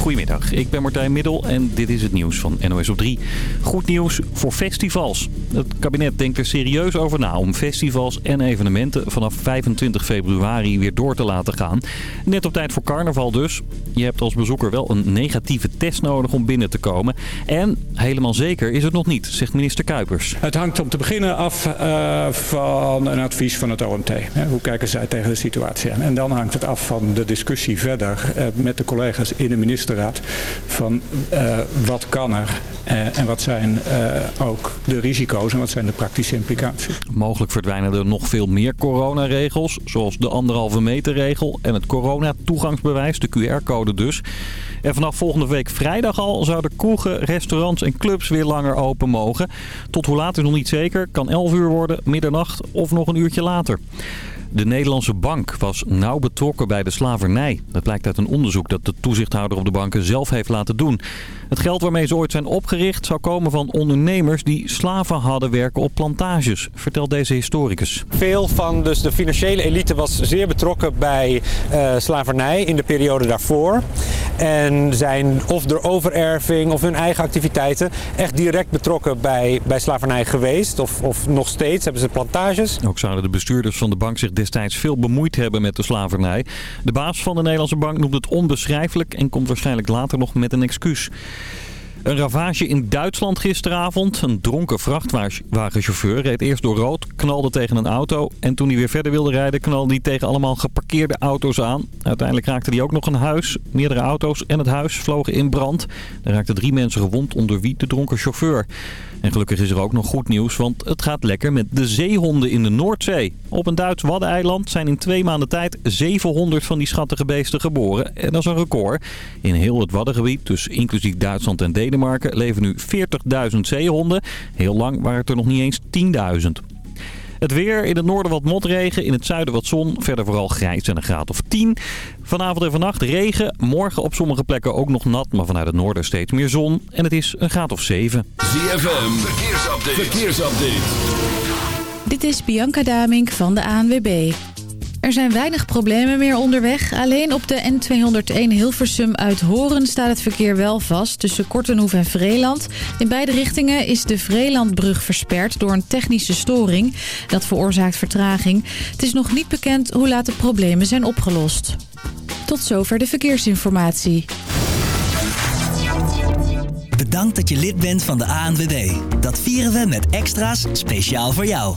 Goedemiddag, ik ben Martijn Middel en dit is het nieuws van NOS op 3. Goed nieuws voor festivals. Het kabinet denkt er serieus over na om festivals en evenementen vanaf 25 februari weer door te laten gaan. Net op tijd voor carnaval dus. Je hebt als bezoeker wel een negatieve test nodig om binnen te komen. En helemaal zeker is het nog niet, zegt minister Kuipers. Het hangt om te beginnen af uh, van een advies van het OMT. Hoe kijken zij tegen de situatie aan? En dan hangt het af van de discussie verder uh, met de collega's in de Van uh, wat kan er en wat zijn ook de risico's en wat zijn de praktische implicaties. Mogelijk verdwijnen er nog veel meer coronaregels. Zoals de anderhalve meter regel en het coronatoegangsbewijs, de QR-code dus. En vanaf volgende week vrijdag al zouden kroegen, restaurants en clubs weer langer open mogen. Tot hoe laat is nog niet zeker. Kan 11 uur worden, middernacht of nog een uurtje later. De Nederlandse bank was nauw betrokken bij de slavernij. Dat blijkt uit een onderzoek dat de toezichthouder op de banken zelf heeft laten doen. Het geld waarmee ze ooit zijn opgericht zou komen van ondernemers die slaven hadden werken op plantages, vertelt deze historicus. Veel van dus de financiële elite was zeer betrokken bij uh, slavernij in de periode daarvoor. En zijn of door overerving of hun eigen activiteiten echt direct betrokken bij, bij slavernij geweest. Of, of nog steeds hebben ze plantages. Ook zouden de bestuurders van de bank zich destijds veel bemoeid hebben met de slavernij. De baas van de Nederlandse bank noemt het onbeschrijfelijk en komt waarschijnlijk later nog met een excuus. Een ravage in Duitsland gisteravond. Een dronken vrachtwagenchauffeur reed eerst door rood, knalde tegen een auto. En toen hij weer verder wilde rijden, knalde hij tegen allemaal geparkeerde auto's aan. Uiteindelijk raakte hij ook nog een huis. Meerdere auto's en het huis vlogen in brand. Er raakten drie mensen gewond, onder wie de dronken chauffeur. En gelukkig is er ook nog goed nieuws, want het gaat lekker met de zeehonden in de Noordzee. Op een Duits waddeneiland zijn in twee maanden tijd 700 van die schattige beesten geboren. En dat is een record. In heel het waddengebied, dus inclusief Duitsland en Denemarken, leven nu 40.000 zeehonden. Heel lang waren het er nog niet eens 10.000. Het weer, in het noorden wat motregen, in het zuiden wat zon. Verder vooral grijs en een graad of 10. Vanavond en vannacht regen. Morgen op sommige plekken ook nog nat, maar vanuit het noorden steeds meer zon. En het is een graad of 7. ZFM, verkeersupdate. verkeersupdate. Dit is Bianca Damink van de ANWB. Er zijn weinig problemen meer onderweg. Alleen op de N201 Hilversum uit Horen staat het verkeer wel vast... tussen Kortenhoef en Vreeland. In beide richtingen is de Vreelandbrug versperd door een technische storing. Dat veroorzaakt vertraging. Het is nog niet bekend hoe laat de problemen zijn opgelost. Tot zover de verkeersinformatie. Bedankt dat je lid bent van de ANWB. Dat vieren we met extra's speciaal voor jou.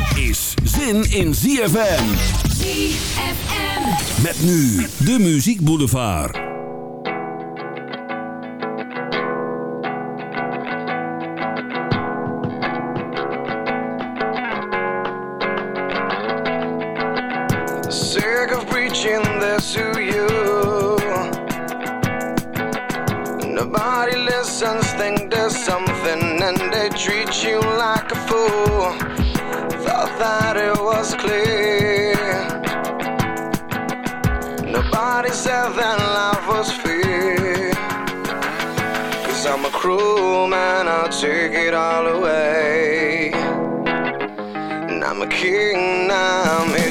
is zin in ZFM. ZFM. Met nu de Muziek Boulevard. Sick of preaching this to you. Nobody listens, think there's something, and they treat you like a fool. That it was clear. Nobody said that life was fair. Cause I'm a cruel man, I'll take it all away. And I'm a king, now I'm here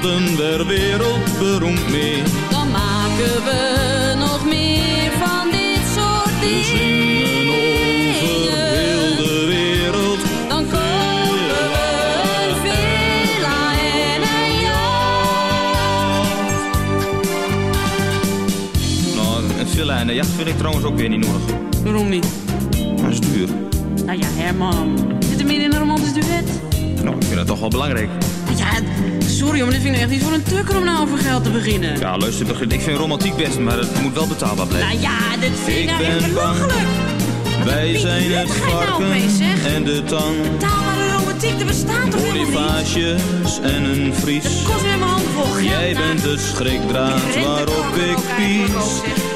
worden we wereldberoemd mee. dan maken we nog meer van dit soort We zingen over heel dingen. de wereld. Dan kopen we een villa en een jacht. Nou, een villa en een jacht vind ik trouwens ook weer niet nodig. Waarom niet? Dat is duur. Nou ja, Herman. Zit er meer in een romantisch duet? Nou, ik vind dat toch wel belangrijk. Ja, sorry, maar dit vind ik echt niet voor een tukker om nou over geld te beginnen. Ja, luister, ik vind romantiek best, maar het moet wel betaalbaar blijven. Nou ja, dit vind ik, Ik nou ben belachelijk. Wij zijn het nou varken en de tang. Betaalbare romantiek, er bestaat toch helemaal niet? En een vries. Het kost weer mijn hand vol geld. Jij nou. bent de schrikdraad waarop ik pies.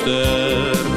Leek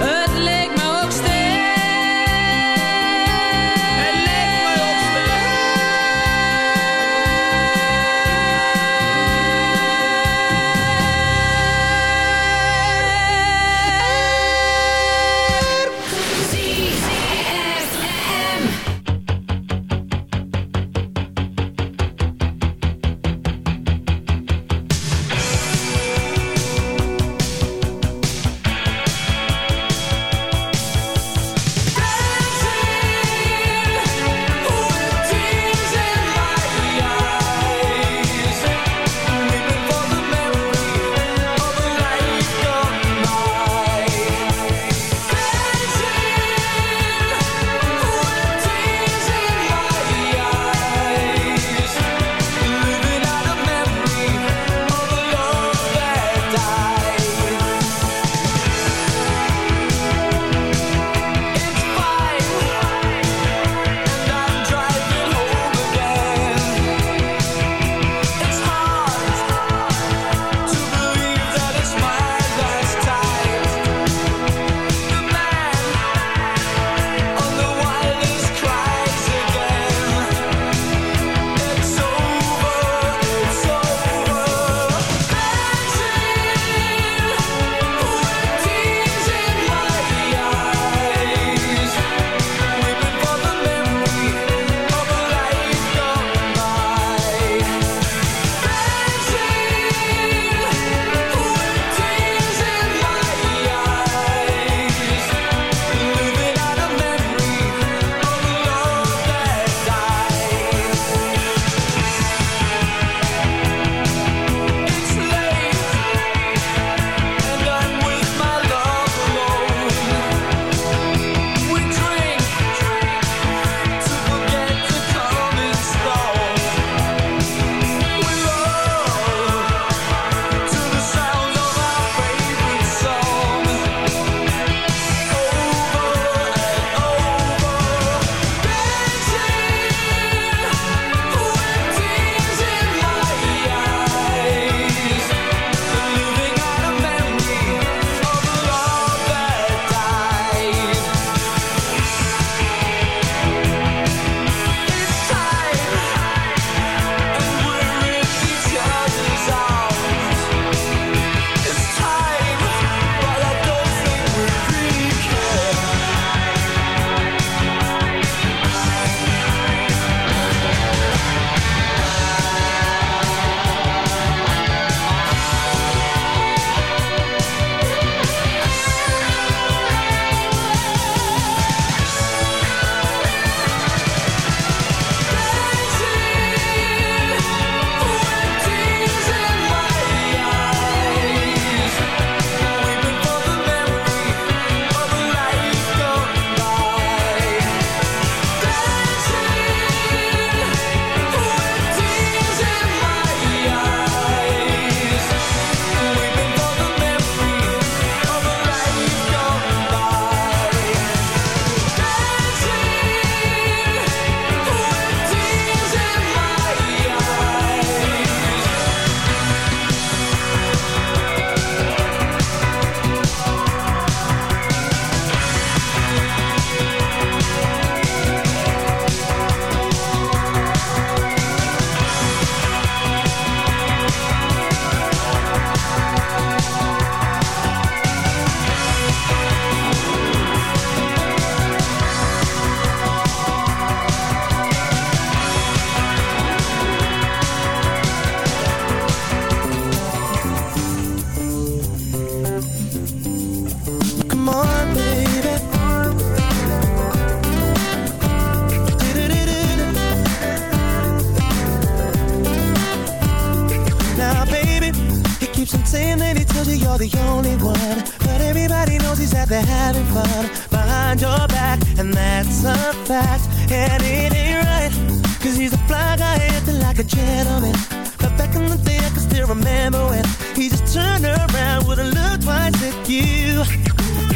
you.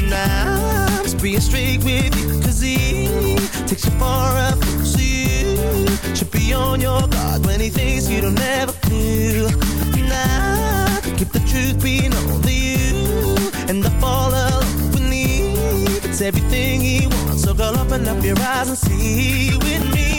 Now I'm just being straight with you, cause he takes you far up, so you should be on your guard when he thinks you don't ever do. Now, keep the truth being only you, and I fall alone beneath. It's everything he wants, so girl, open up your eyes and see with me.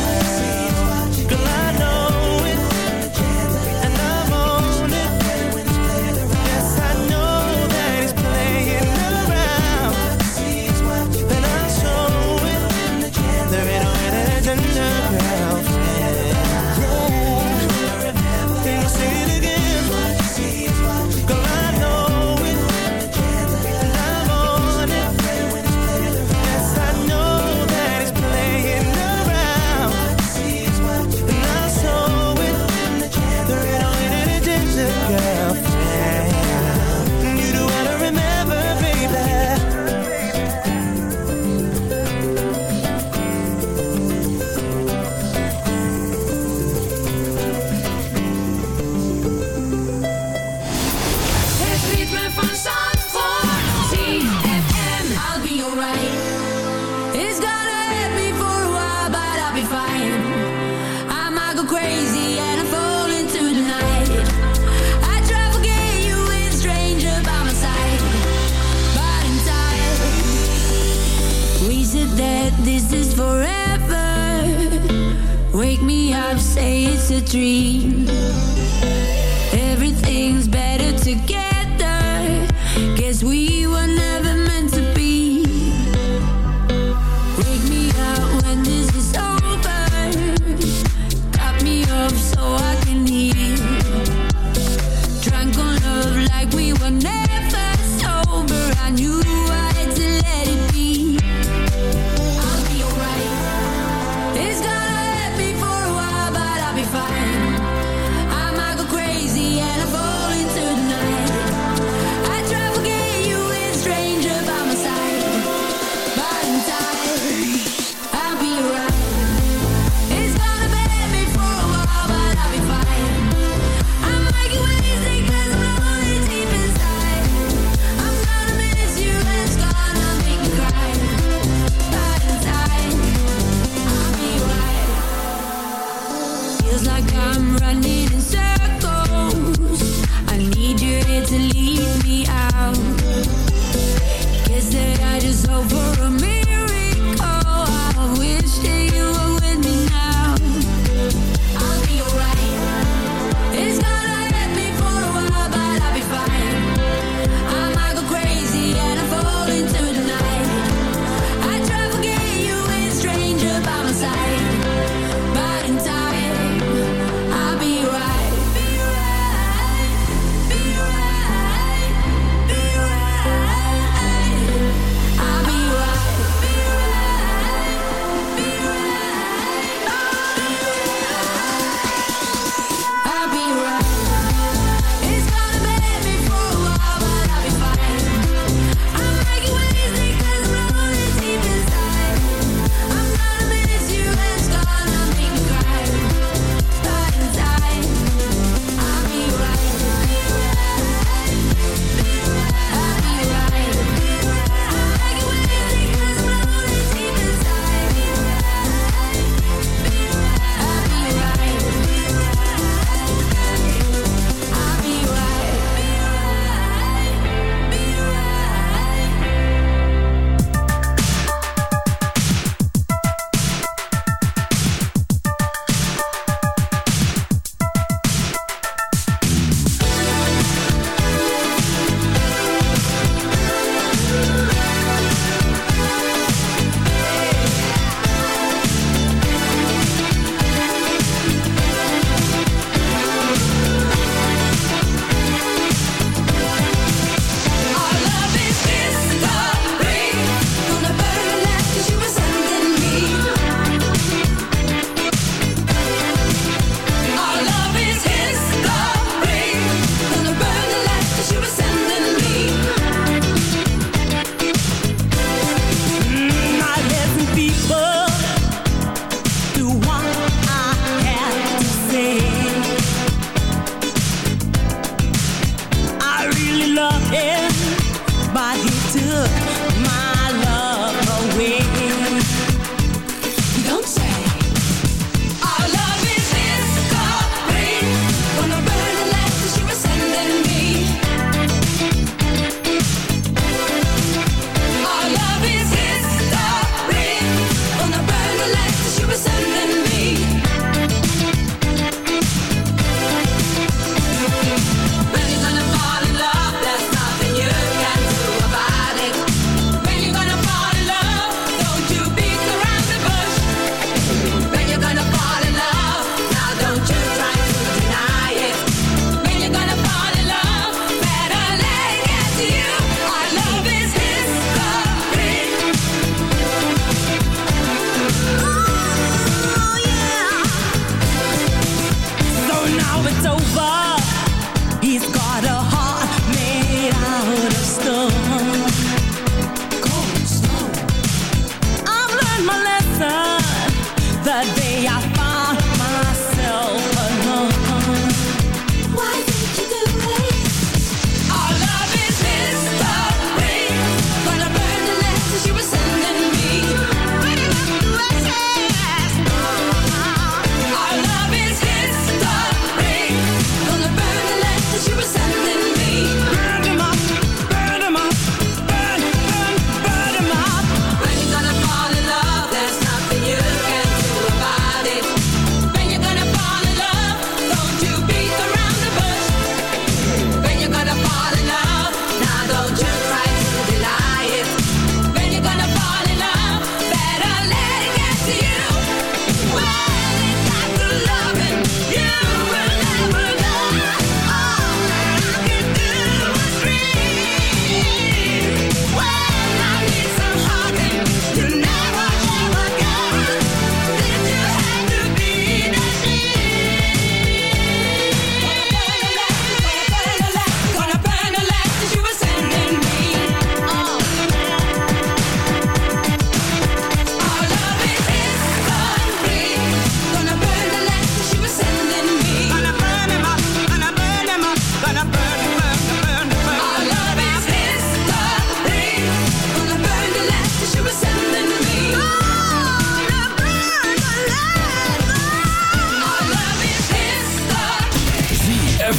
a dream.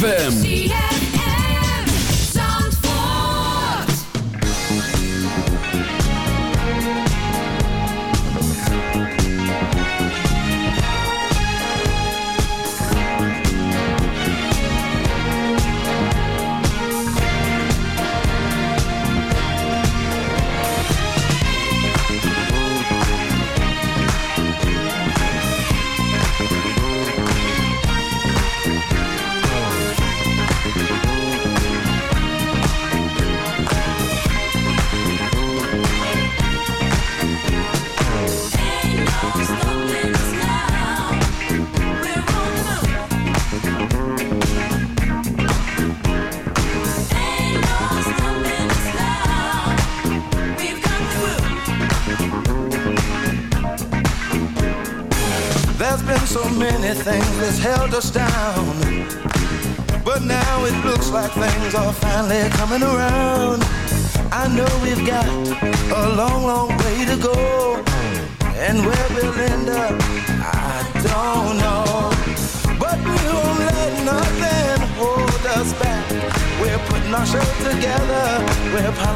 ZFM.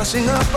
Sing up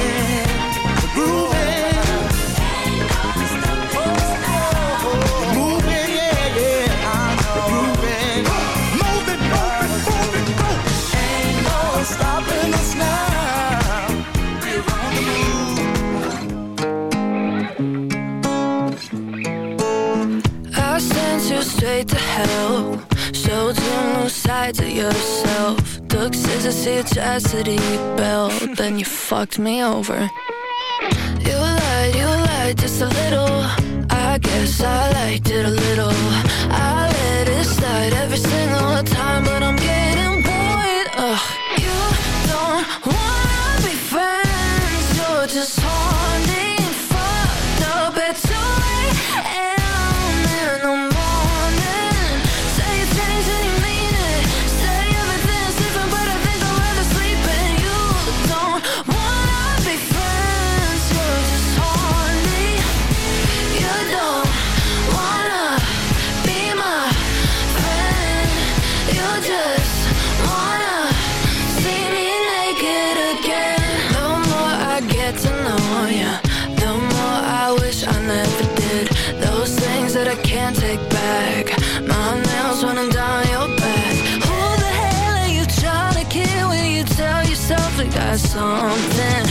help. Showed two new sides of yourself. Took scissors to your chastity belt. Then you fucked me over. You lied, you lied just a little. I guess I liked it a little. I let it slide every single time But I'm getting something.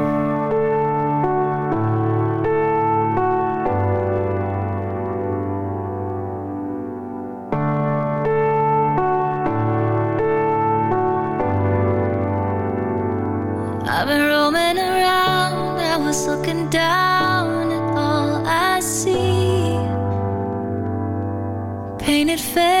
fair.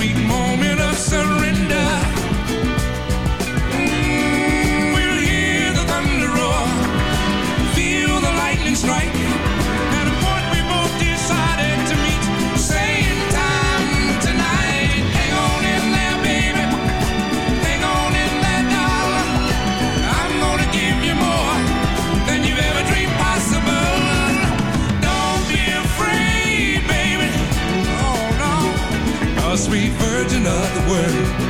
sweet word.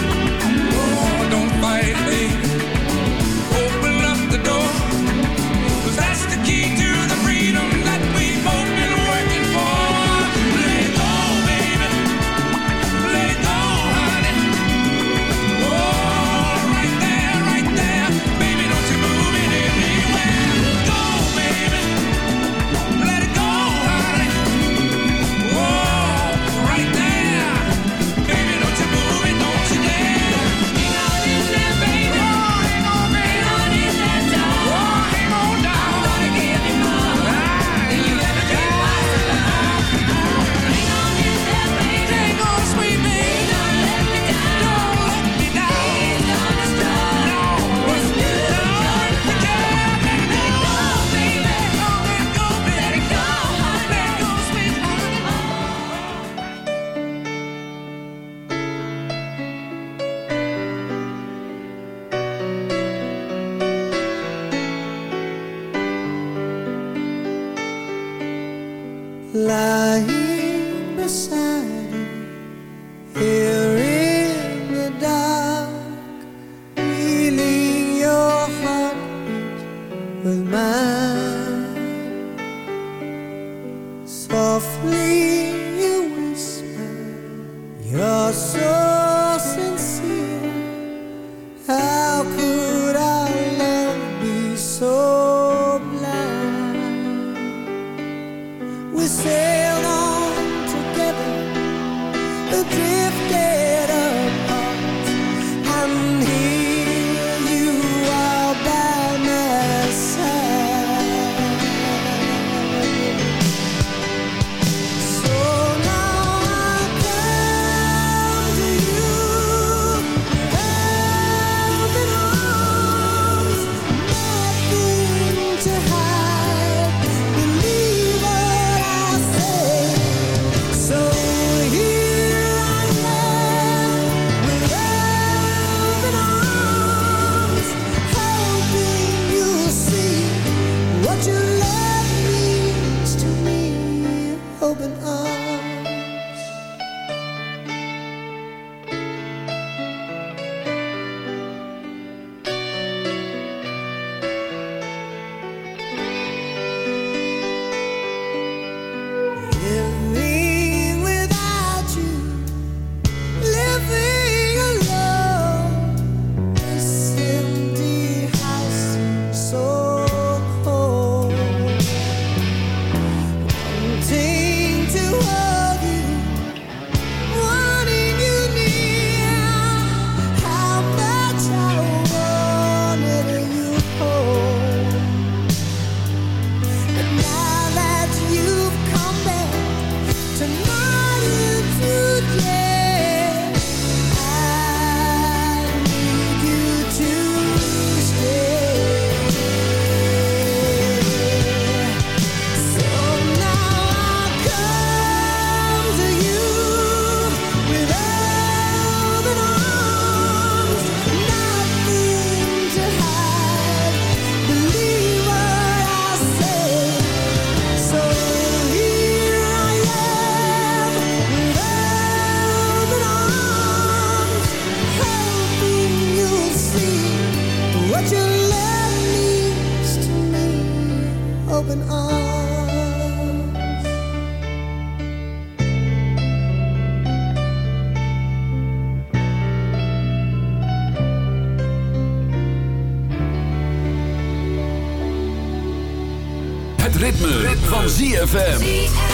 ZFM.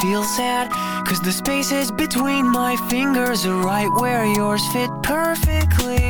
feel sad Cause the spaces between my fingers are right where yours fit perfectly.